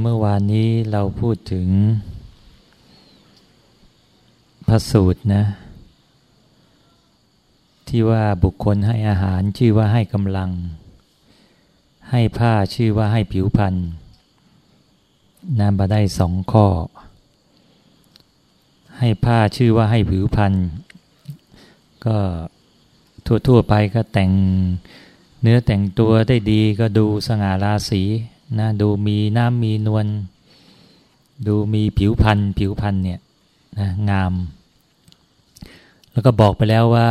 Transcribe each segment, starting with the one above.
เมื่อวานนี้เราพูดถึง พระสูตรนะ ที่ว่าบุคคลให้อาหารชื่อว่าให้กำลัง ให้ผ้าชื่อว่าให้ผิวพรรณนำมาได้สองข้อ ให้ผ้าชื่อว่าให้ผิวพรรณก็ทั่วๆไปก็แต่งเนื้อแต่งตัวได้ดีก็ดูสง่าราศี นะดูมีน้ำมีนวลดูมีผิวพันธ์ผิวพันธ์เนี่ยนะงาม แล้วก็บอกไปแล้วว่า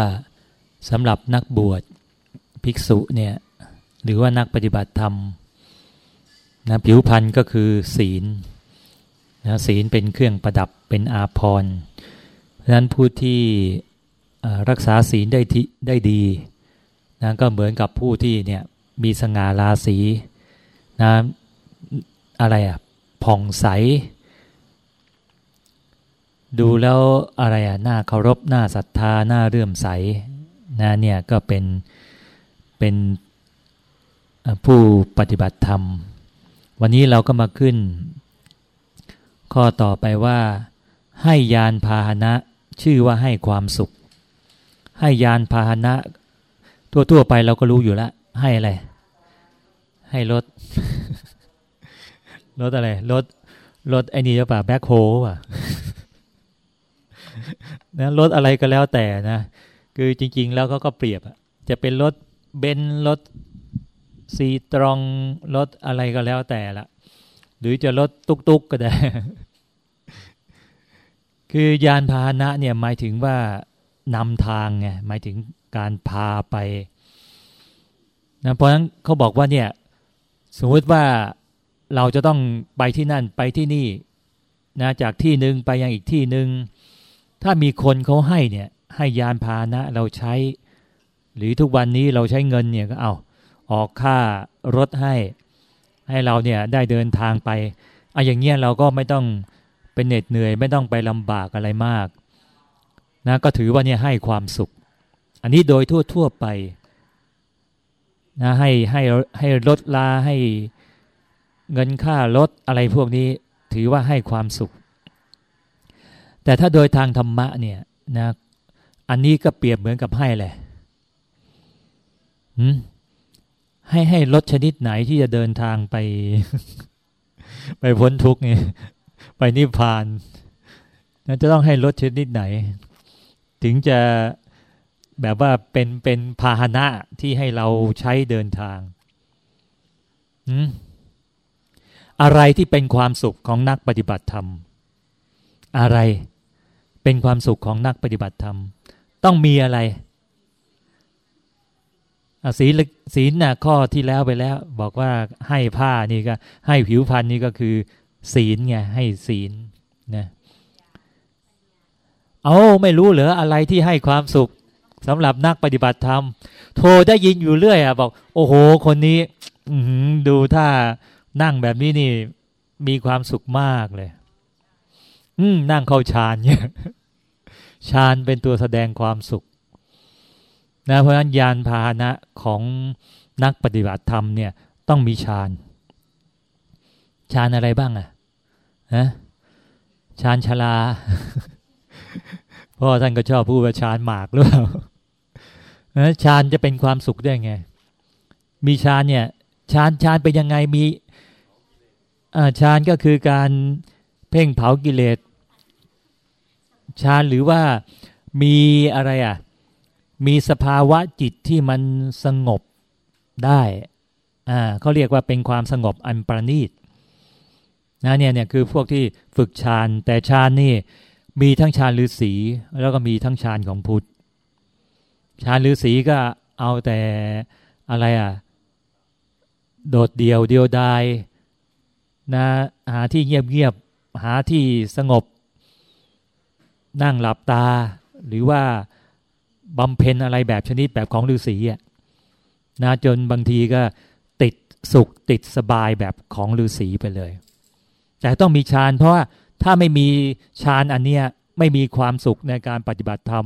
สำหรับนักบวชภิกษุเนี่ยหรือว่านักปฏิบัติธรรมนะผิวพันธ์ก็คือศีลนะศีลเป็นเครื่องประดับเป็นอาภรณ์เพราะนั้นผู้ที่รักษาศีลได้ที่ได้ดีนะก็เหมือนกับผู้ที่เนี่ยมีสง่าราศีนะ อะไรอะผ่องใส ดูแล้วอะไรอะหน้าเคารพหน้าศรัทธาหน้าเรื่มใสนะเนี่ยก็เป็นเป็นผู้ปฏิบัติธรรม วันนี้เราก็มาขึ้น ข้อต่อไปว่า ให้ยานพาหนะชื่อว่าให้ความสุข ให้ยานพาหนะทั่วๆไปเราก็รู้อยู่แล้วให้อะไร ให้รถ รถอะไร รถ รถไอ้นี่จะป่ะแบ็คโฮป่ะนะรถอะไรก็แล้วแต่นะ คือจริง ๆ แล้วก็ก็เปรียบจะเป็นรถเบนซ์รถซีตรองรถอะไรก็แล้วแต่ละ หรือจะรถตุกๆกก็ได้ คือยานพาหนะเนี่ยหมายถึงว่านำทางไงหมายถึงการพาไปนะเพราะฉะนั้นเขาบอกว่าเนี่ย สมมติว่า เราจะต้องไปที่นั่นไปที่นี่นะจากที่หนึ่งไปยังอีกที่หนึ่งถ้ามีคนเขาให้เนี่ยให้ยานพาหนะเราใช้ หรือทุกวันนี้เราใช้เงินเนี่ยก็เอาออกค่ารถให้ ให้เราเนี่ยได้เดินทางไปเอาอย่างเงี้ยเราก็ไม่ต้องเป็นเหน็ดเหนื่อยไม่ต้องไปลำบากอะไรมากนะก็ถือว่าเนี่ยให้ความสุข อันนี้โดยทั่วทั่วไปนะให้ให้ให้ลดลาให้ เงินค่ารถอะไรพวกนี้ถือว่าให้ความสุข แต่ถ้าโดยทางธรรมะเนี่ยนะอันนี้ก็เปรียบเหมือนกับให้แหละให้ให้รถชนิดไหนที่จะเดินทางไป ไปพ้นทุกข์ไงไปนิพพานจะต้องให้รถชนิดไหน ถึงจะแบบว่าเป็นเป็นพาหนะที่ให้เราใช้เดินทาง อืม อะไรที่เป็นความสุขของนักปฏิบัติธรรม อะไรเป็นความสุขของนักปฏิบัติธรรม ต้องมีอะไรศีลศีลน่ะข้อที่แล้วไปแล้ว บอกว่าให้ผ้านี่ก็ให้ผิวพรรณนี่ก็คือ ศีลไงให้ศีลนะเอาไม่รู้เหรออะไรที่ให้ความสุขสำหรับนักปฏิบัติธรรม โทรได้ยินอยู่เรื่อยอะบอก โอ้โห คนนี้ดูถ้า นั่งแบบนี้นี่มีความสุขมากเลย อืมนั่งเข้าฌานเนี่ยฌานเป็นตัวแสดงความสุขนะเพราะฉะนั้นยานพาหนะของนักปฏิบัติธรรมเนี่ยต้องมีฌานฌานอะไรบ้างอะนะฌานชลาพ่อท่านก็ชอบพูดว่าฌานหมากหรือเปล่าฌานจะเป็นความสุขได้ไง มีฌานเนี่ยฌานฌานเป็นยังไงมี ฌานก็คือการเพ่งเผากิเลสฌานหรือว่ามีอะไรอะ มีสภาวะจิตที่มันสงบได้อ่าเขาเรียกว่าเป็นความสงบอันประณีตนะเนี่ยเนี่ยคือพวกที่ฝึกฌานแต่ฌานนี่มีทั้งฌานฤาษีแล้วก็มีทั้งฌานของพุทธฌานฤาษีก็เอาแต่อะไรอะ โดดเดี่ยวเดียวดาย นะหาที่เงียบๆหาที่สงบ นั่งหลับตา หรือว่าบำเพ็ญอะไรแบบชนิดแบบของฤาษีอะนะจนบางทีก็ติดสุขติดสบายแบบของฤาษีไปเลย แต่ต้องมีฌานเพราะว่าถ้าไม่มีฌานอันเนี้ยไม่มีความสุขในการปฏิบัติธรรม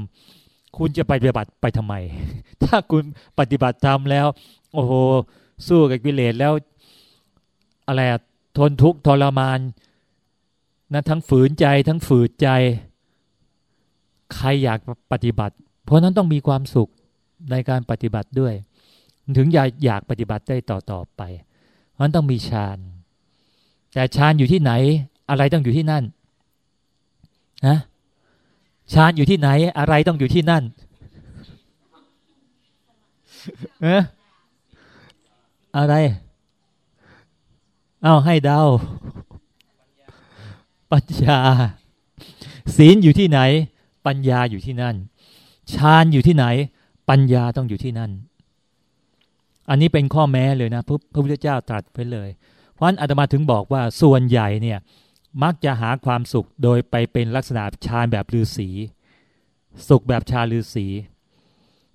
คุณจะไปปฏิบัติไปทำไม ถ้าคุณปฏิบัติธรรมแล้ว โอ้โห สู้กับกิเลสแล้ว อะไร ทนทุกข์ทรมานนะทั้งฝืนใจทั้งฝืดใจ ใครอยากปฏิบัติ เพราะนั้นต้องมีความสุขในการปฏิบัติด้วย ถึงอยากอยากปฏิบัติได้ต่อต่อไปเพราะนั้นต้องมีฌานแต่ฌานอยู่ที่ไหน อะไรต้องอยู่ที่นั่นนะฌานอยู่ที่ไหน อะไรต้องอยู่ที่นั่นเอออะไร เอาให้เดาปัญญา ศีลอยู่ที่ไหน ปัญญาอยู่ที่นั่นฌานอยู่ที่ไหน ปัญญาต้องอยู่ที่นั่น อันนี้เป็นข้อแม้เลยนะพระพุทธเจ้าตรัสไปเลย เพราะฉะนั้นอาตมาถึงบอกว่าส่วนใหญ่เนี่ยมักจะหาความสุขโดยไปเป็นลักษณะฌานแบบฤาษีสุขแบบชาฤาษี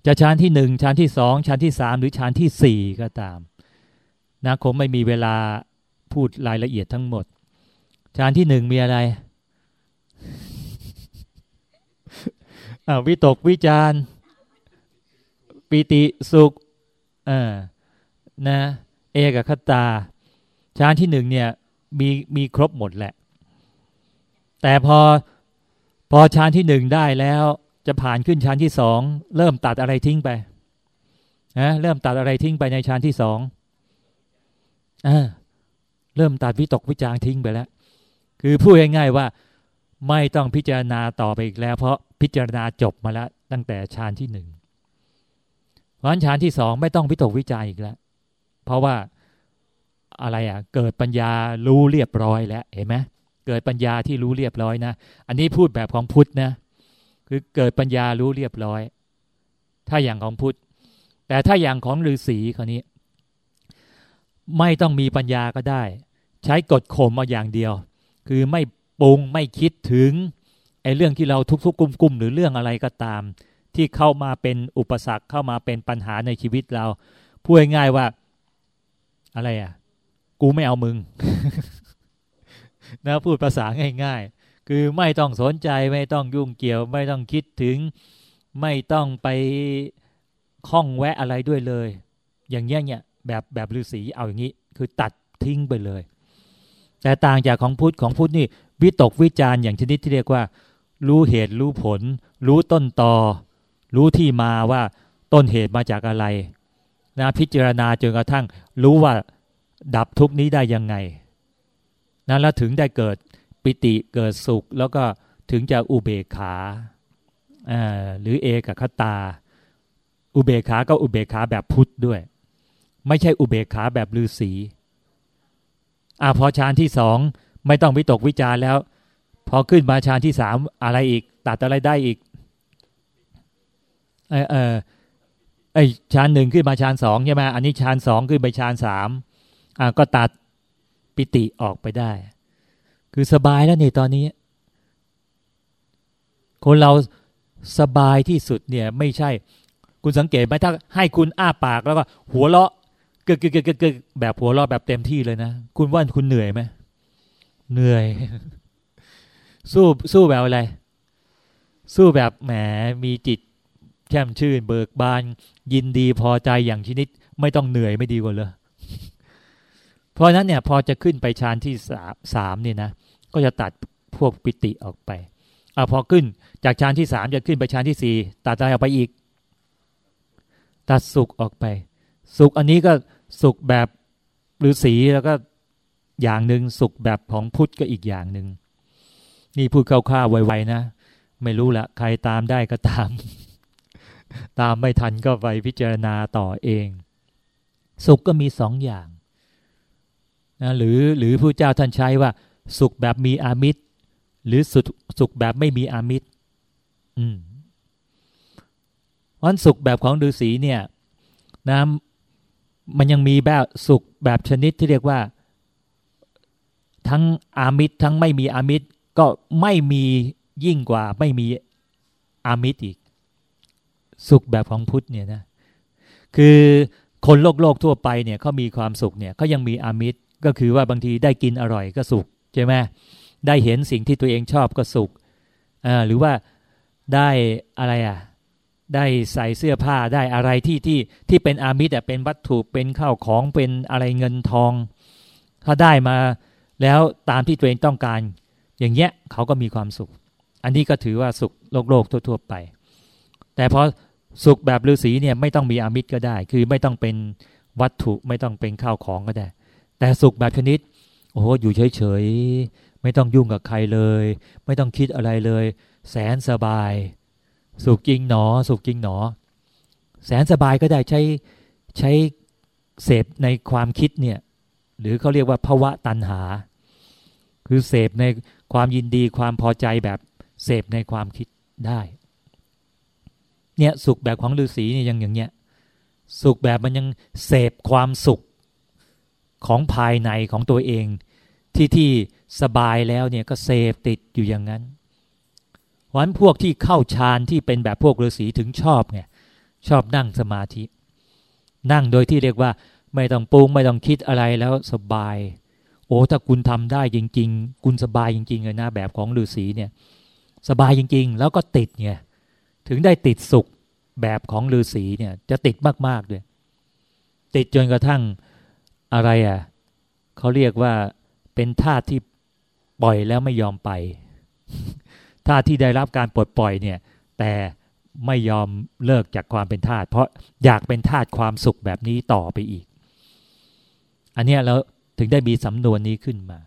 จะฌานที่หนึ่งฌานที่สองฌานที่สามหรือฌานที่สี่ก็ตามนะคงไม่มีเวลา พูดรายละเอียดทั้งหมด ฌานที่หนึ่งมีอะไรวิตกวิจารปิติสุขอ่นะเอกคตาฌานที่หนึ่งเนี่ยมีมีครบหมดแหละ แต่พอพอฌานที่หนึ่งได้แล้วจะผ่านขึ้นฌานที่สองเริ่มตัดอะไรทิ้งไปนะเริ่มตัดอะไรทิ้งไปในฌานที่สองอ เริ่มตัดวิตกวิจารทิ้งไปแล้ว คือพูดง่ายๆว่าไม่ต้องพิจารณาต่อไปอีกแล้ว เพราะพิจารณาจบมาแล้วตั้งแต่ฌานที่หนึ่งเพราะฌานที่สองไม่ต้องวิตกวิจารอีกแล้ว เพราะว่าอะไรอะ เกิดปัญญารู้เรียบร้อยแล้วเห็นไหมเกิดปัญญาที่รู้เรียบร้อยนะ อันนี้พูดแบบของพุทธนะ คือเกิดปัญญารู้เรียบร้อย ถ้าอย่างของพุทธ แต่ถ้าอย่างของฤาษีคนนี้ ไม่ต้องมีปัญญาก็ได้ ใช้กดข่มมาอย่างเดียว คือไม่ปรุงไม่คิดถึงไอ้เรื่องที่เราทุกๆกุมๆหรือเรื่องอะไรก็ตาม ที่เข้ามาเป็นอุปสรรคเข้ามาเป็นปัญหาในชีวิตเราพูดง่ายว่า อะไรอะ กูไม่เอามึงนะพูดภาษาง่าย ๆ คือไม่ต้องสนใจไม่ต้องยุ่งเกี่ยว ไม่ต้องคิดถึง ไม่ต้องไปข้องแวะอะไรด้วยเลย อย่างเงี้ยเนี่ย แบบแบบฤาษีเอาอย่างนี้ คือตัดทิ้งไปเลย แต่ต่างจากของพุทธของพุทธนี่วิตกวิจารอย่างชนิดที่เรียกว่า รู้เหตุรู้ผล รู้ต้นตอ รู้ที่มาว่าต้นเหตุมาจากอะไรนะพิจารณาจนกระทั่ง รู้ว่าดับทุกนี้ได้ยังไงนะแล้วถึงได้เกิดปิติเกิดสุข แล้วก็ถึงจะอุเบกขาหรือเอกคตา อุเบกขาก็อุเบกขาแบบพุทธด้วย ไม่ใช่อุเบกขาแบบฤาษีอ่าพอฌานที่สองไม่ต้องวิตกวิจารแล้ว พอขึ้นมาฌานที่สามอะไรอีก ตัดอะไรได้อีกเออเออไอฌานหนึ่งขึ้นมาฌานสองใช่ไหมอันนี้ฌานสองขึ้นไปฌานสามอ่าก็ตัดปิติออกไปได้ คือสบายแล้วนี่ตอนนี้ คนเราสบายที่สุดเนี่ย ไม่ใช่ คุณสังเกตไหมถ้าให้คุณอ้าปากแล้วก็ หัวเราะ เกิดเกิดเกิดเกิดแบบหัวเราะแบบเต็มที่เลยนะ คุณว่าคุณเหนื่อยไหมเหนื่อย สู้สู้แบบอะไร สู้แบบแหมมีจิตแช่มชื่น เบิกบาน ยินดีพอใจอย่างชนิด ไม่ต้องเหนื่อยไม่ดีกว่าเลยเพราะนั้นเนี่ยพอจะขึ้นไปฌานที่สามสามนี่นะก็จะตัดพวกปิติออกไปอพอขึ้นจากฌานที่สามจะขึ้นไปฌานที่สี่ตัดอะไรออกไปอีก ตัดสุขออกไป สุขอันนี้ก็สุขแบบฤาษีแล้วก็อย่างหนึ่งสุขแบบของพุทธก็อีกอย่างหนึ่งนี่พูดคร่าวๆไวๆนะ ไม่รู้ละใครตามได้ก็ตาม ตามไม่ทันก็ไปพิจารณาต่อเอง สุขก็มีสองอย่างนะหรือหรือผู้เจ้าท่านใช้ว่า สุขแบบมีอามิตร หรือสุขสุขแบบไม่มีอามิตร อืมวันสุขแบบของฤาษีเนี่ยนะ มันยังมีแบบสุขแบบชนิดที่เรียกว่า ทั้งอามิตรทั้งไม่มีอามิตรก็ไม่มียิ่งกว่าไม่มีอามิตรอีก สุขแบบของพุทธเนี่ยนะคือคนโลกโลกทั่วไปเนี่ยเขามีความสุขเนี่ยเขายังมีอามิตรก็คือว่าบางทีได้กินอร่อยก็สุขใช่ไหมได้เห็นสิ่งที่ตัวเองชอบก็สุขอ่าหรือว่าได้อะไรอะ ได้ใส่เสื้อผ้าได้อะไรที่ที่ที่เป็นอามิตรเป็นวัตถุเป็นข้าวของเป็นอะไรเงินทอง ถ้าได้มาแล้วตามที่ตัวเองต้องการ อย่างเงี้ยเขาก็มีความสุข อันนี้ก็ถือว่าสุขโลกโลกทั่ว ๆ ไป แต่พอสุขแบบฤาษีเนี่ยไม่ต้องมีอามิตรก็ได้ คือไม่ต้องเป็นวัตถุไม่ต้องเป็นข้าวของก็ได้ แต่สุขแบบชนิดโอ้โหอยู่เฉยๆไม่ต้องยุ่งกับใครเลย ไม่ต้องคิดอะไรเลย แสนสบาย สุขจริงหนอ สุขจริงหนอ แสนสบายก็ได้ใช้ใช้เสพในความคิดเนี่ย หรือเขาเรียกว่าภาวะตันหา คือเสพในความยินดีความพอใจแบบเสพในความคิดได้ เนี่ยสุขแบบของฤาษีเนี่ยยังอย่างเงี้ยสุขแบบมันยังเสพความสุขของภายในของตัวเอง ที่ที่สบายแล้วเนี่ยก็เสพติดอยู่อย่างนั้น วันพวกที่เข้าฌานที่เป็นแบบพวกฤาษีถึงชอบไงชอบนั่งสมาธิ นั่งโดยที่เรียกว่าไม่ต้องปรุงไม่ต้องคิดอะไรแล้วสบาย โอ้ถ้าคุณทำได้จริง ๆ คุณสบายจริงๆเลยนะแบบของฤาษีเนี่ย สบายจริง ๆ แล้วก็ติดไงถึงได้ติดสุขแบบของฤาษีเนี่ยจะติดมากๆด้วยติดจนกระทั่งอะไรอะเขาเรียกว่าเป็นธาตุที่ปล่อยแล้วไม่ยอมไป ธาที่ได้รับการปลดปล่อยเนี่ย แต่ไม่ยอมเลิกจากความเป็นธาตุเพราะอยากเป็นธาตุความสุขแบบนี้ต่อไปอีก อันนี้เราถึงได้มีสำนวนนี้ขึ้นมา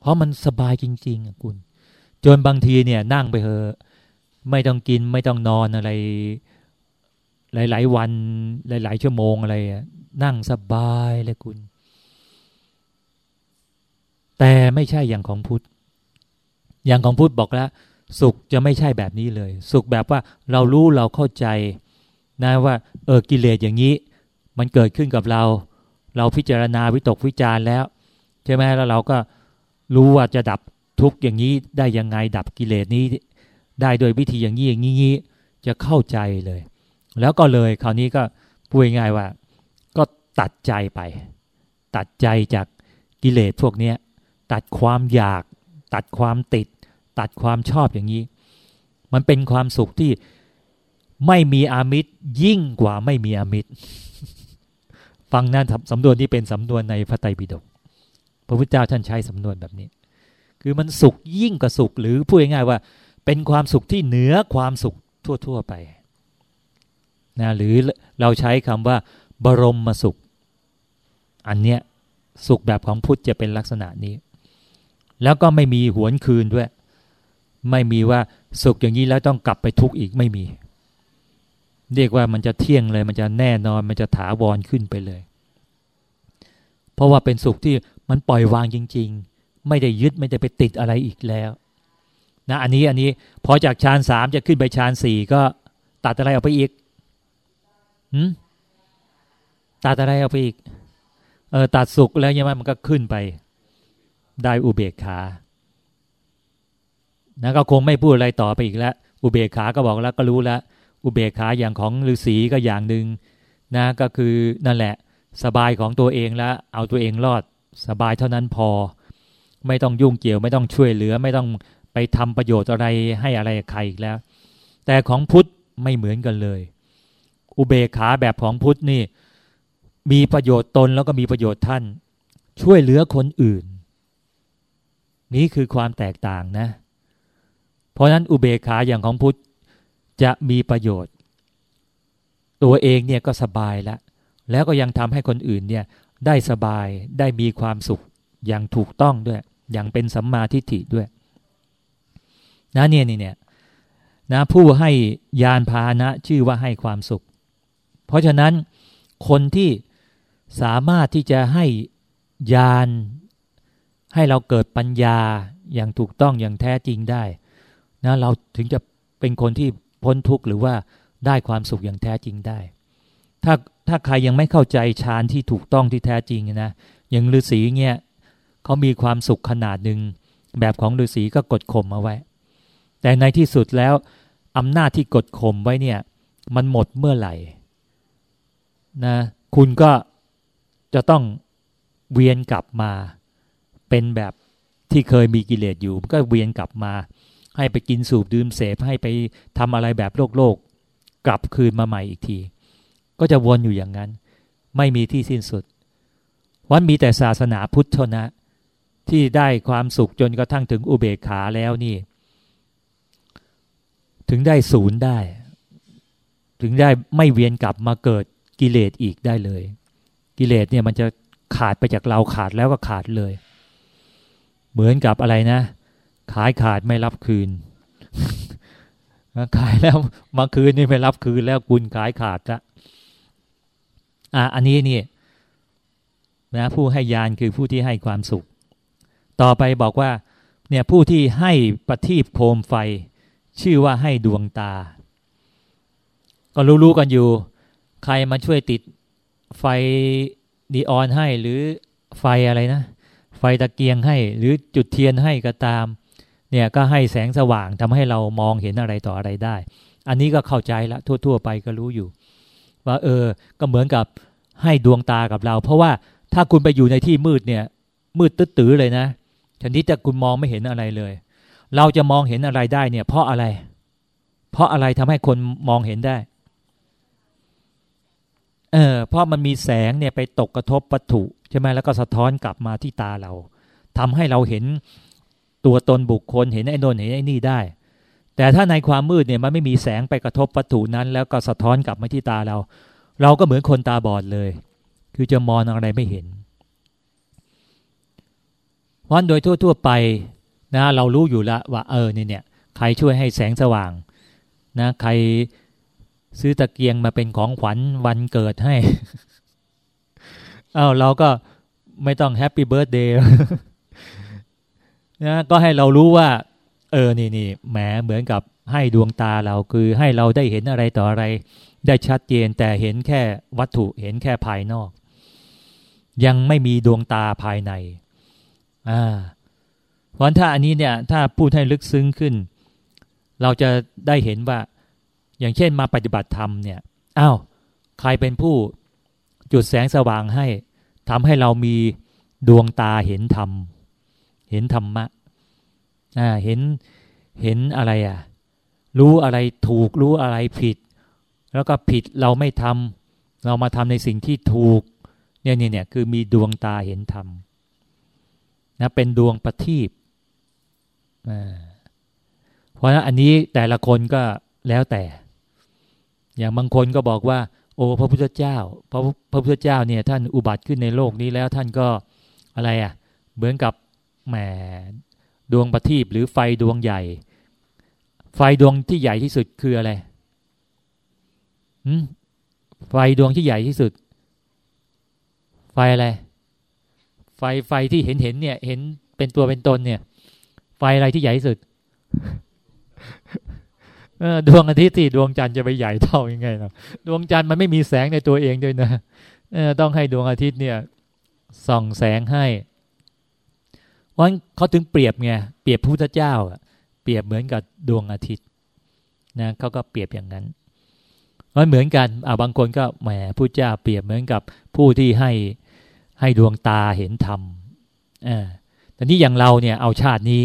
เพราะมันสบายจริงๆคุณ จนบางทีเนี่ยนั่งไปเถอะไม่ต้องกินไม่ต้องนอนอะไร หลาย ๆ วันหลาย ๆ ชั่วโมงอะไรนั่งสบายเลยคุณ แต่ไม่ใช่อย่างของพุทธอย่างของพุทธบอกแล้ว สุขจะไม่ใช่แบบนี้เลย สุขแบบว่าเรารู้เราเข้าใจนะว่าเออกิเลสอย่างนี้ มันเกิดขึ้นกับเรา เราพิจารณาวิตกวิจารแล้ว ใช่ไหมแล้วเราก็รู้ว่าจะดับทุกข์อย่างนี้ได้ยังไงดับกิเลสนี้ ได้โดยวิธีอย่างนี้อย่างนี้จะเข้าใจเลย แล้วก็เลยคราวนี้ก็พูดง่ายว่า ก็ตัดใจไป ตัดใจจากกิเลสพวกนี้ตัดความอยาก ตัดความติด ตัดความชอบอย่างนี้ มันเป็นความสุขที่ไม่มีอามิตรยิ่งกว่าไม่มีอามิตร ฟังนั้นสำนวนที่เป็นสำนวนในพระไตรปิฎกพระพุทธเจ้าท่านใช้สำนวนแบบนี้ คือมันสุขยิ่งกว่าสุข หรือพูดง่ายๆว่า เป็นความสุขที่เหนือความสุขทั่ว ๆ ไปนะหรือเราใช้คำว่า บรมมาสุข อันเนี้ยสุขแบบของพุทธจะเป็นลักษณะนี้ แล้วก็ไม่มีหวนคืนด้วย ไม่มีว่าสุขอย่างนี้แล้วต้องกลับไปทุกข์อีกไม่มี เรียกว่ามันจะเที่ยงเลย มันจะแน่นอนมันจะถาวรขึ้นไปเลย เพราะว่าเป็นสุขที่มันปล่อยวางจริง ๆ ไม่ได้ยึดไม่ได้ไปติดอะไรอีกแล้วนะอันนี้อันนี้พอจากฌานสามจะขึ้นไปฌานสี่ก็ตัดอะไรออกไปอีกหืมตัดอะไรออกไปอีก เออตัดสุกแล้วยังไงมันก็ขึ้นไป ได้อุเบกขา นะก็คงไม่พูดอะไรต่อไปอีกแล้วอุเบกขาก็บอกแล้วก็รู้แล้วอุเบกขาอย่างของฤาษีก็อย่างหนึ่งนะก็คือนั่นแหละ สบายของตัวเองแล้วเอาตัวเองรอดสบายเท่านั้นพอ ไม่ต้องยุ่งเกี่ยวไม่ต้องช่วยเหลือ ไม่ต้องไปทำประโยชน์อะไรให้อะไรใครอีกแล้ว แต่ของพุทธไม่เหมือนกันเลย อุเบกขาแบบของพุทธนี่ มีประโยชน์ตนแล้วก็มีประโยชน์ท่าน ช่วยเหลือคนอื่น นี่คือความแตกต่างนะ ราะนั้นอุเบกขาอย่างของพุทธจะมีประโยชน์ ตัวเองเนี่ยก็สบายแล้วแล้วก็ยังทำให้คนอื่นเนี่ยได้สบายได้มีความสุขอย่างถูกต้องด้วย อย่างเป็นสัมมาทิฏฐิด้วยนะเนี่ยนี่เนี่ยนะผู้ให้ยานพาหนะชื่อว่าให้ความสุข เพราะฉะนั้นคนที่สามารถที่จะให้ยานให้เราเกิดปัญญาอย่างถูกต้องอย่างแท้จริงได้ นะเราถึงจะเป็นคนที่พ้นทุกข์หรือว่าได้ความสุขอย่างแท้จริงได้ ถ้าถ้าใครยังไม่เข้าใจฌานที่ถูกต้องที่แท้จริงนะอย่างฤาษีเงี้ยเขามีความสุขขนาดหนึ่งแบบของฤาษีก็กดข่มเอาไว้ แต่ในที่สุดแล้วอำนาจที่กดข่มไว้เนี่ย มันหมดเมื่อไหร่นะคุณก็จะต้องเวียนกลับมา เป็นแบบที่เคยมีกิเลสอยู่ก็เวียนกลับมา ให้ไปกินสูบดื่มเสพให้ไปทำอะไรแบบโลกโลกกลับคืนมาใหม่อีกที ก็จะวนอยู่อย่างนั้น ไม่มีที่สิ้นสุด วันมีแต่ศาสนาพุทธเท่านะ ที่ได้ความสุขจนกระทั่งถึงอุเบกขาแล้วนี่ ถึงได้ศูนย์ได้ ถึงได้ไม่เวียนกลับมาเกิดกิเลสอีกได้เลย กิเลสเนี่ยมันจะขาดไปจากเราขาดแล้วก็ขาดเลย เหมือนกับอะไรนะ ขายขาดไม่รับคืน ขายแล้วมาคืนนี่ไม่รับคืนแล้วคุณขายขาดละอะอันนี้นี่นะผู้ให้ยานคือผู้ที่ให้ความสุข ต่อไปบอกว่า เนี่ยผู้ที่ให้ประทีปโคมไฟ ชื่อว่าให้ดวงตา ก็รู้ๆกันอยู่ ใครมาช่วยติดไฟดีออนให้หรือไฟอะไรนะ ไฟตะเกียงให้ หรือจุดเทียนให้ก็ตาม เนี่ยก็ให้แสงสว่างทำให้เรามองเห็นอะไรต่ออะไรได้ อันนี้ก็เข้าใจละทั่ว ๆ ไปก็รู้อยู่ ว่าเออ ก็เหมือนกับให้ดวงตากับเรา เพราะว่าถ้าคุณไปอยู่ในที่มืดเนี่ย มืดตื้อเลยนะชนิดจะคุณมองไม่เห็นอะไรเลย เราจะมองเห็นอะไรได้เนี่ย เพราะอะไร เพราะอะไรทำให้คนมองเห็นได้ เออเพราะมันมีแสงเนี่ยไปตกกระทบวัตถุใช่ไหมแล้วก็สะท้อนกลับมาที่ตาเราทำให้เราเห็น ตัวตนบุคคลเห็นไอ้นนเห็นไอ้นี่ได้ แต่ถ้าในความมืดเนี่ยมันไม่มีแสงไปกระทบวัตถุนั้น แล้วก็สะท้อนกลับมาที่ตาเรา เราก็เหมือนคนตาบอดเลย คือจะมองอะไรไม่เห็นพราะโดยทั่ว ๆไปนะเรารู้อยู่แล้วว่าเออเนี่ยเนี่ยใครช่วยให้แสงสว่างนะใครซื้อตะเกียงมาเป็นของขวัญวันเกิดให้อา้าวเราก็ไม่ต้องแฮปปี้เบิร์ดเดย์ นะก็ให้เรารู้ว่า เออนี่นี่แหมเหมือนกับให้ดวงตาเราคือให้เราได้เห็นอะไรต่ออะไร ได้ชัดเจนแต่เห็นแค่วัตถุเห็นแค่ภายนอก ยังไม่มีดวงตาภายในอ่าเพราะถ้าอันนี้เนี่ย ถ้าพูดให้ลึกซึ้งขึ้น เราจะได้เห็นว่า อย่างเช่นมาปฏิบัติธรรมเนี่ยอ้าวใครเป็นผู้จุดแสงสว่างให้ทำให้เรามีดวงตาเห็นธรรม เห็นธรรมะอ่าเห็นเห็นอะไรอะ รู้อะไรถูกรู้อะไรผิด แล้วก็ผิดเราไม่ทำเรามาทำในสิ่งที่ถูก เนี่ยเนี่ยเนี่ยคือมีดวงตาเห็นธรรมนะเป็นดวงประทีปเพราะนั้นอันนี้แต่ละคนก็แล้วแต่ อย่างบางคนก็บอกว่า โอ้พระพุทธเจ้า พระพระพุทธเจ้าเนี่ยท่านอุบัติขึ้นในโลกนี้แล้วท่านก็อะไรอะ่ะ เหมือนกับ แหมดวงประทีปหรือไฟดวงใหญ่ ไฟดวงที่ใหญ่ที่สุดคืออะไรไฟดวงที่ใหญ่ที่สุด ไฟอะไร ไฟไฟที่เห็นเห็นเนี่ย เห็นเป็นตัวเป็นตนเนี่ย ไฟอะไรที่ใหญ่ที่สุดดวงอาทิตย์ที่ดวงจันทร์จะไปใหญ่เท่ายังไงนะดวงจันทร์มันไม่มีแสงในตัวเองด้วยนะต้องให้ดวงอาทิตย์เนี่ยส่องแสงให้ ราะเขาถึงเปรียบไงเปรียบพระพุทธเจ้าเปรียบเหมือนกับดวงอาทิตย์นะเขาก็เปรียบอย่างนั้นมันเหมือนกันอ่าบางคนก็แหมพระเจ้าเปรียบเหมือนกับผู้ที่ให้ให้ดวงตาเห็นธรรมอ่าแต่นี้อย่างเราเนี่ยเอาชาตินี้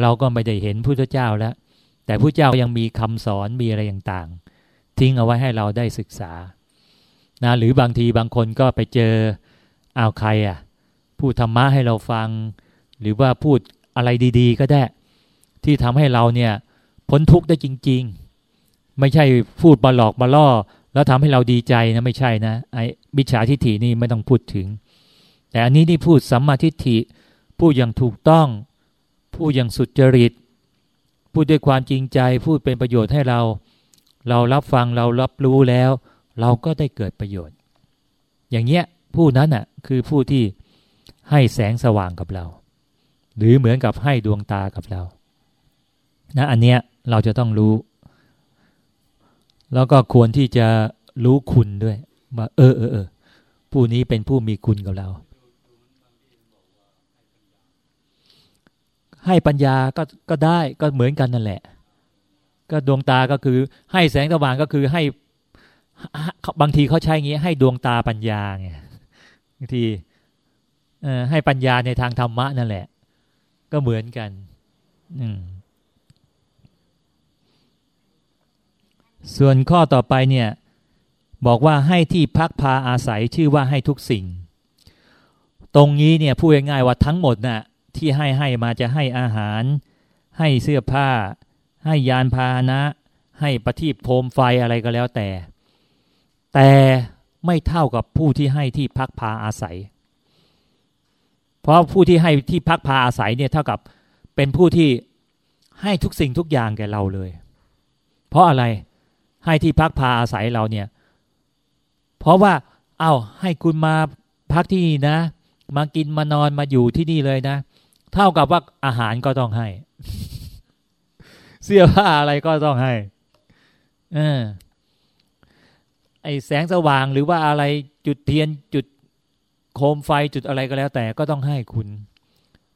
เราก็ไม่ได้เห็นพุทธเจ้าแล้ว แต่พุทธเจ้ายังมีคำสอนมีอะไรต่างๆ ทิ้งเอาไว้ให้เราได้ศึกษานะหรือบางทีบางคนก็ไปเจอเอาใครอะพูดธรรมะให้เราฟัง หรือว่าพูดอะไรดี ๆ ก็ได้ ที่ทำให้เราเนี่ยพ้นทุกข์ได้จริง ๆ ไม่ใช่พูดมาหลอกมาล่อ แล้วทำให้เราดีใจนะไม่ใช่นะไอ้มิจฉาทิฏฐินี่ไม่ต้องพูดถึง แต่อันนี้นี่พูดสัมมาทิฏฐิพูดอย่างถูกต้อง พูดอย่างสุจริต พูดด้วยความจริงใจ พูดเป็นประโยชน์ให้เรา เรารับฟังเรารับรู้แล้ว เราก็ได้เกิดประโยชน์ อย่างเงี้ยผู้นั้นอะคือผู้ที่ให้แสงสว่างกับเรา หรือเหมือนกับให้ดวงตากับเรานะอันเนี้ยเราจะต้องรู้ แล้วก็ควรที่จะรู้คุณด้วยว่าเออเออเออผู้นี้เป็นผู้มีคุณกับเรา ให้ปัญญาก็ก็ได้ก็เหมือนกันนั่นแหละ ก็ดวงตาก็คือ ให้แสงสว่างก็คือให้บางทีเขาใช้งี้ ให้ดวงตาปัญญาไงบางทีให้ปัญญาในทางธรรมะนั่นแหละ ก็เหมือนกันส่วนข้อต่อไปเนี่ย บอกว่าให้ที่พักพาอาศัยชื่อว่าให้ทุกสิ่ง ตรงนี้เนี่ยพูดง่ายๆว่าทั้งหมดนะ่ะที่ให้ให้มาจะให้อาหาร ให้เสื้อผ้า ให้ยานพาหนะ ให้ประทีปโคมไฟอะไรก็แล้วแต่ แต่ไม่เท่ากับผู้ที่ให้ที่พักพาอาศัย ราะผู้ที่ให้ที่พักพาอาศัยเนี่ยเท่ากับเป็นผู้ที่ให้ทุกสิ่งทุกอย่างแก่เราเลย เพราะอะไรให้ที่พักพาอาศัยเราเนี่ย เพราะว่า เอา้าให้คุณมาพักที่นี่นะ มากินมานอนมาอยู่ที่นี่เลยนะ เท่ากับว่าอาหารก็ต้องให้ เสื้อผ้าอะไรก็ต้องให้อไอแสงสว่างหรือว่าอะไรจุดเทียนจุด โคมไฟจุดอะไรก็แล้ว แต่ก็ต้องให้คุณ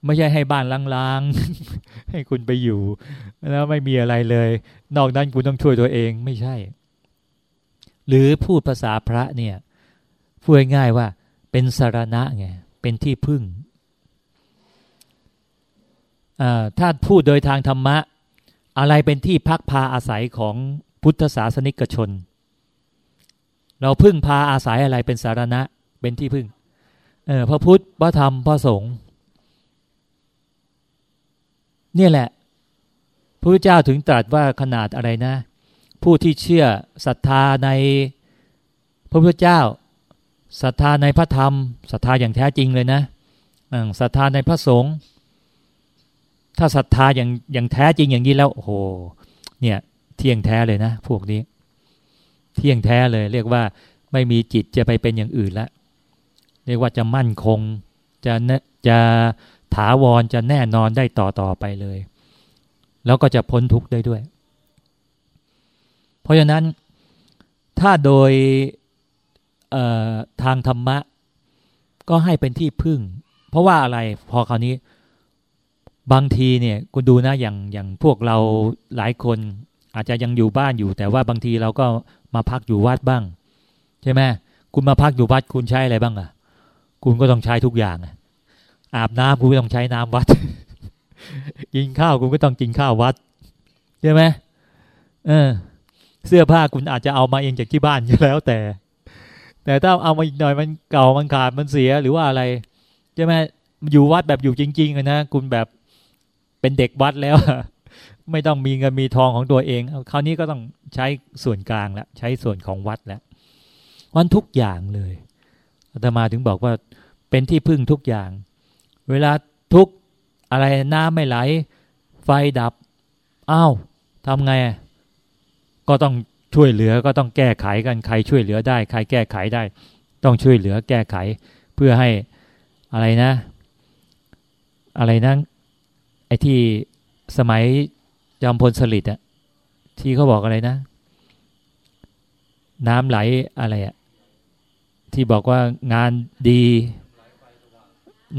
ไม่ใช่ให้บ้านล้างๆให้คุณไปอยู่ แล้วไม่มีอะไรเลย นอกนั้นคุณต้องช่วยตัวเองไม่ใช่ หรือพูดภาษาพระเนี่ยพูดง่ายว่า เป็นสารณะไงเป็นที่พึ่งถ้าพูดโดยทางธรรมะ อะไรเป็นที่พักพาอาศัยของพุทธศาสนิกชน เราพึ่งพาอาศัยอะไรเป็นสารณะ เป็นที่พึ่ง พระพุทธพระธรรมพระสงฆ์นี่แหละพระพุทธเจ้าถึงตรัสว่าขนาดอะไรนะ ผู้ที่เชื่อศรัทธาในพระพุทธเจ้าศรัทธาในพระธรรมศรัทธาอย่างแท้จริงเลยนะศรัทธาในพระสงฆ์ถ้าศรัทธาอย่างอย่างแท้จริงอย่างนี้แล้วโอ้โหเนี่ย เที่ยงแท้เลยนะพวกนี้ เที่ยงแท้เลย เรียกว่าไม่มีจิตจะไปเป็นอย่างอื่นละ เรียกว่าจะมั่นคง จะจะถาวรจะแน่นอนได้ต่อต่อไปเลย แล้วก็จะพ้นทุกข์ได้ด้วย เพราะฉะนั้นถ้าโดยทางธรรมะ ก็ให้เป็นที่พึ่ง เพราะว่าอะไรพอคราวนี้ บางทีเนี่ยคุณดูนะอย่างอย่างพวกเราหลายคนอาจจะยังอยู่บ้านอยู่ แต่ว่าบางทีเราก็มาพักอยู่วัดบ้าง ใช่ไหมคุณมาพักอยู่วัดคุณใช้อะไรบ้างอะ่ะ คุณก็ต้องใช้ทุกอย่างอะอาบน้ำคุณก็ต้องใช้น้ำวัด กินข้าวคุณก็ต้องกินข้าววัดใช่ไหมเออ เสื้อผ้าคุณอาจจะเอามาเองจากที่บ้านก็แล้วแต่ แต่ถ้าเอามาอีกหน่อยมันเก่ามันขาดมันเสียหรือว่าอะไรใช่ไหมอยู่วัดแบบอยู่จริงๆนะคุณแบบเป็นเด็กวัดแล้วไม่ต้องมีเงินมีทองของตัวเอง คราวนี้ก็ต้องใช้ส่วนกลางแล้วใช้ส่วนของวัดแล้ววันทุกอย่างเลย อาตมาถึงบอกว่าเป็นที่พึ่งทุกอย่าง เวลาทุกอะไรน้ำไม่ไหล ไฟดับอ้าวทำไง ก็ต้องช่วยเหลือก็ต้องแก้ไขกันใครช่วยเหลือได้ ใครแก้ไขได้ ต้องช่วยเหลือแก้ไข เพื่อให้อะไรนะ อะไรนะไอ้ที่สมัยจอมพลสฤษดิ์อะที่เขาบอกอะไรนะ น้ำไหลอะไรอะ ที่บอกว่างานดี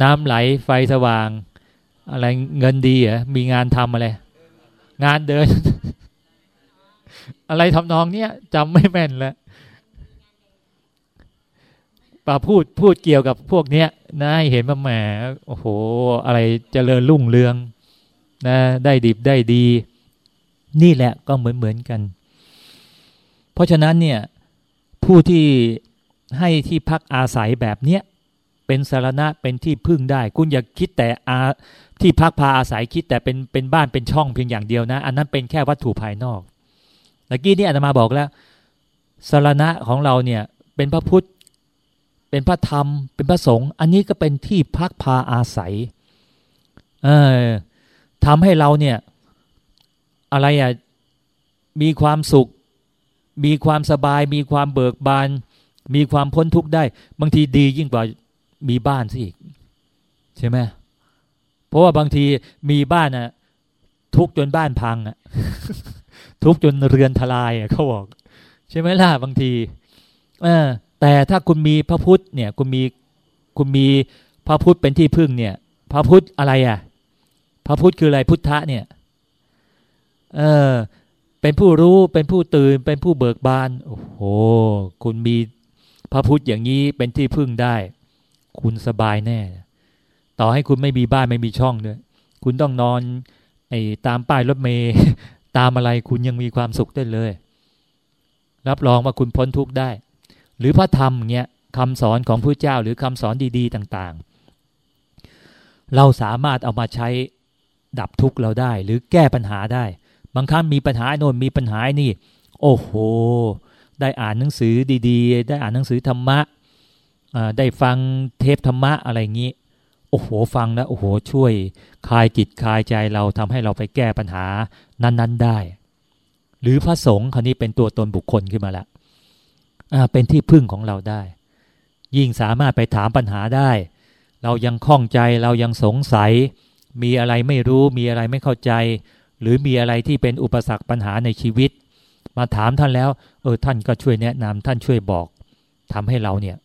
น้ำไหลไฟสว่าง อะไรเงินดีอะมีงานทำอะไร งานเดิน อะไรทำนองเนี้ยจำไม่แม่นแล้วป่าพูดพูดเกี่ยวกับพวกเนี้ยนะเห็นมาแหมโอ้โห อะไรจเจริญรุ่งเรืองนะได้ดิบได้ดี นี่แหละก็เหมือนเหมือนกัน เพราะฉะนั้นเนี่ยผู้ที่ ให้ที่พักอาศัยแบบเนี้ยเป็นสารณะเป็นที่พึ่งได้ คุณอย่าคิดแต่อาที่พักพาอาศัยคิดแต่เป็นเป็นบ้านเป็นช่องเพียงอย่างเดียวนะ อันนั้นเป็นแค่วัตถุภายนอกเมื่อกี้นี่อาตมาบอกแล้วสารณะของเราเนี่ยเป็นพระพุทธ เป็นพระธรรม เป็นพระสงฆ์อันนี้ก็เป็นที่พักพาอาศัย เออทำให้เราเนี่ยอะไรอะมีความสุข มีความสบาย มีความเบิกบาน มีความพ้นทุกข์ได้ บางทีดียิ่งกว่ามีบ้านสิอีก ใช่ไหมเพราะว่าบางทีมีบ้านอะทุกจนบ้านพังอะทุกจนเรือนทลายอะเขาบอก ใช่ไหมล่ะบางทีอแต่ถ้าคุณมีพระพุทธเนี่ย คุณมีคุณมีพระพุทธเป็นที่พึ่งเนี่ย พระพุทธอะไรอะพระพุทธคืออะไรพุทธะเนี่ย เออเป็นผู้รู้เป็นผู้ตื่นเป็นผู้เบิกบาน โอ้โห คุณมี พระพุทธอย่างนี้เป็นที่พึ่งได้ คุณสบายแน่ ต่อให้คุณไม่มีบ้านไม่มีช่องด้วยคุณต้องนอนไอ้ตามป้ายรถเมย์ตามอะไรคุณยังมีความสุขได้เลย รับรองว่าคุณพ้นทุกข์ได้ หรือพระธรรมเงี้ยคำสอนของพระเจ้าหรือคำสอนดีๆ ต่างๆ เราสามารถเอามาใช้ดับทุกข์เราได้ หรือแก้ปัญหาได้ บางครั้งมีปัญหาโน่นมีปัญหานี่ โอ้โห ได้อ่านหนังสือดีๆ ได้อ่านหนังสือธรรมะได้ฟังเทปธรรมะอะไรอย่างนี้ โอ้โห ฟังแล้วโอ้โห ช่วยคลายจิตคลายใจเราทำให้เราไปแก้ปัญหานั้น ๆ ได้ หรือพระสงฆ์คนนี้เป็นตัวตนบุคคลขึ้นมาแล้วเป็นที่พึ่งของเราได้ ยิ่งสามารถไปถามปัญหาได้ เรายังคล่องใจเรายังสงสัย มีอะไรไม่รู้มีอะไรไม่เข้าใจ หรือมีอะไรที่เป็นอุปสรรคปัญหาในชีวิต มาถามท่านแล้ว เออท่านก็ช่วยแนะนำท่านช่วยบอกทำให้เราเนี่ย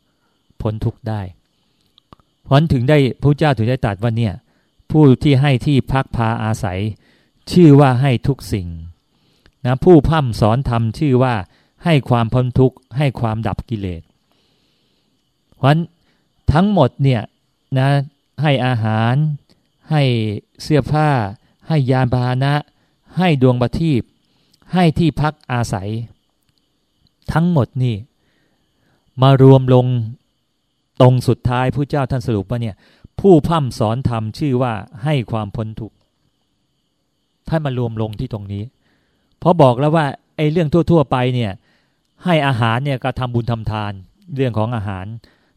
พ้นทุกข์ได้เพราะถึงได้พระเจ้าถึงได้ตรัสว่าเนี่ยผู้ที่ให้ที่พักพาอาศัย ชื่อว่าให้ทุกสิ่งนะผู้พั่มสอนธรรมชื่อว่าให้ความพ้นทุกข์ให้ความดับกิเลสเพราะทั้งหมดเนี่ยนะให้อาหาร ให้เสื้อผ้า ให้ยานพาหนะ ให้ดวงบัทีบ ให้ที่พักอาศัย ทั้งหมดนี่ มารวมลงตรงสุดท้ายผู้เจ้าท่านสรุปว่าเนี่ย ผู้พั่มสอนธรรมชื่อว่าให้ความพ้นทุกข์ท่านมารวมลงที่ตรงนี้ เพราะบอกแล้วว่าไอ้เรื่องทั่ว ๆ ไปเนี่ย ให้อาหารเนี่ยก็ทำบุญทำทาน เรื่องของอาหาร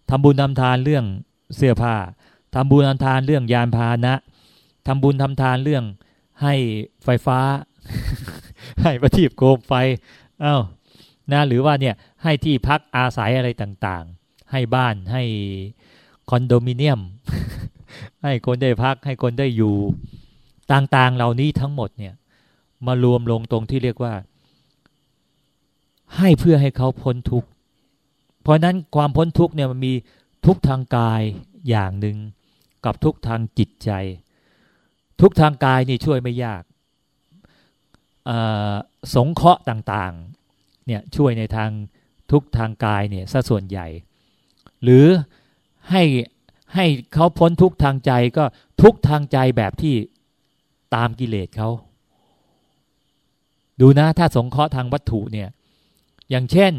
ทำบุญทำทานเรื่องเสื้อผ้าทำบุญทำทานเรื่องยานพาหนะทำบุญทำทานเรื่องให้ไฟฟ้า ให้ประทีปโคมไฟอา้าวนะหรือว่าเนี่ยให้ที่พักอาศัยอะไรต่างๆ ให้บ้านให้คอนโดมิเนียม ให้คนได้พักให้คนได้อยู่ต่างๆ เหล่านี้ทั้งหมดเนี่ยมารวมลงตรงที่เรียกว่า ให้เพื่อให้เขาพ้นทุกข์เพราะนั้นความพ้นทุกข์เนี่ยมันมีทุกทางกายอย่างหนึ่งกับทุกทางจิตใจ ทุกทางกายนี่ช่วยไม่ยาก สงเคราะห์ต่างๆเนี่ยช่วยในทางทุกทางกายเนี่ยซะส่วนใหญ่ หรือให้ให้เขาพ้นทุกทางใจก็ทุกทางใจแบบที่ตามกิเลสเขาดูนะถ้าสงเคราะห์ทางวัตถุเนี่ยอย่างเช่น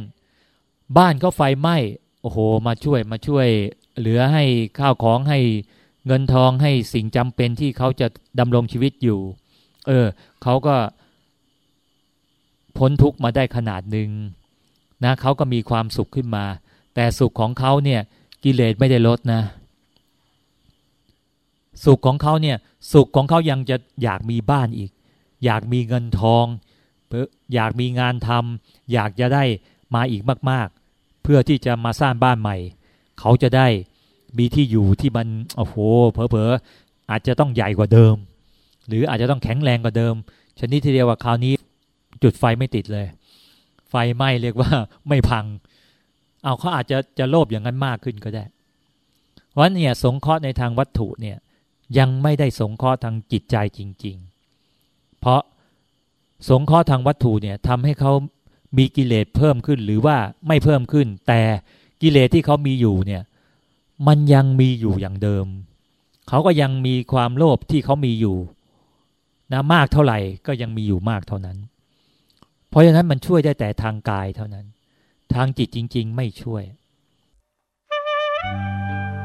บ้านก็ไฟไหม้โอ้โห มาช่วยมาช่วย เหลือให้ข้าวของให้เงินทองให้สิ่งจำเป็นที่เขาจะดำรงชีวิตอยู่ เออเขาก็ พ้นทุกมาได้ขนาดหนึ่งนะเขาก็มีความสุขขึ้นมา แต่สุขของเขาเนี่ยกิเลสไม่ได้ลดนะ สุขของเขาเนี่ยสุขของเขายังจะอยากมีบ้านอีก อยากมีเงินทอง อยากมีงานทำอยากจะได้มาอีกมาก ๆ เพื่อที่จะมาสร้างบ้านใหม่ เขาจะได้มีที่อยู่ที่มันโอ้โหเผลอๆอาจจะต้องใหญ่กว่าเดิม หรืออาจจะต้องแข็งแรงกว่าเดิม ชนิดที่เรียกว่าคราวนี้ จุดไฟไม่ติดเลย ไฟไหม้เรียกว่าไม่พัง เอาเขาอาจจะจะโลภอย่างนั้นมากขึ้นก็ได้ เพราะเนี่ยสงเคราะห์ในทางวัตถุเนี่ยยังไม่ได้สงเคราะห์ทางจิตใจจริง ๆ เพราะสงเคราะห์ทางวัตถุเนี่ยทำให้เขามีกิเลสเพิ่มขึ้นหรือว่าไม่เพิ่มขึ้น แต่กิเลสที่เขามีอยู่เนี่ย มันยังมีอยู่อย่างเดิม เขาก็ยังมีความโลภที่เขามีอยู่นะมากเท่าไหร่ก็ยังมีอยู่มากเท่านั้น เพราะฉะนั้นมันช่วยได้แต่ทางกายเท่านั้น ทางจิตจริง ๆ ไม่ช่วย Thank you.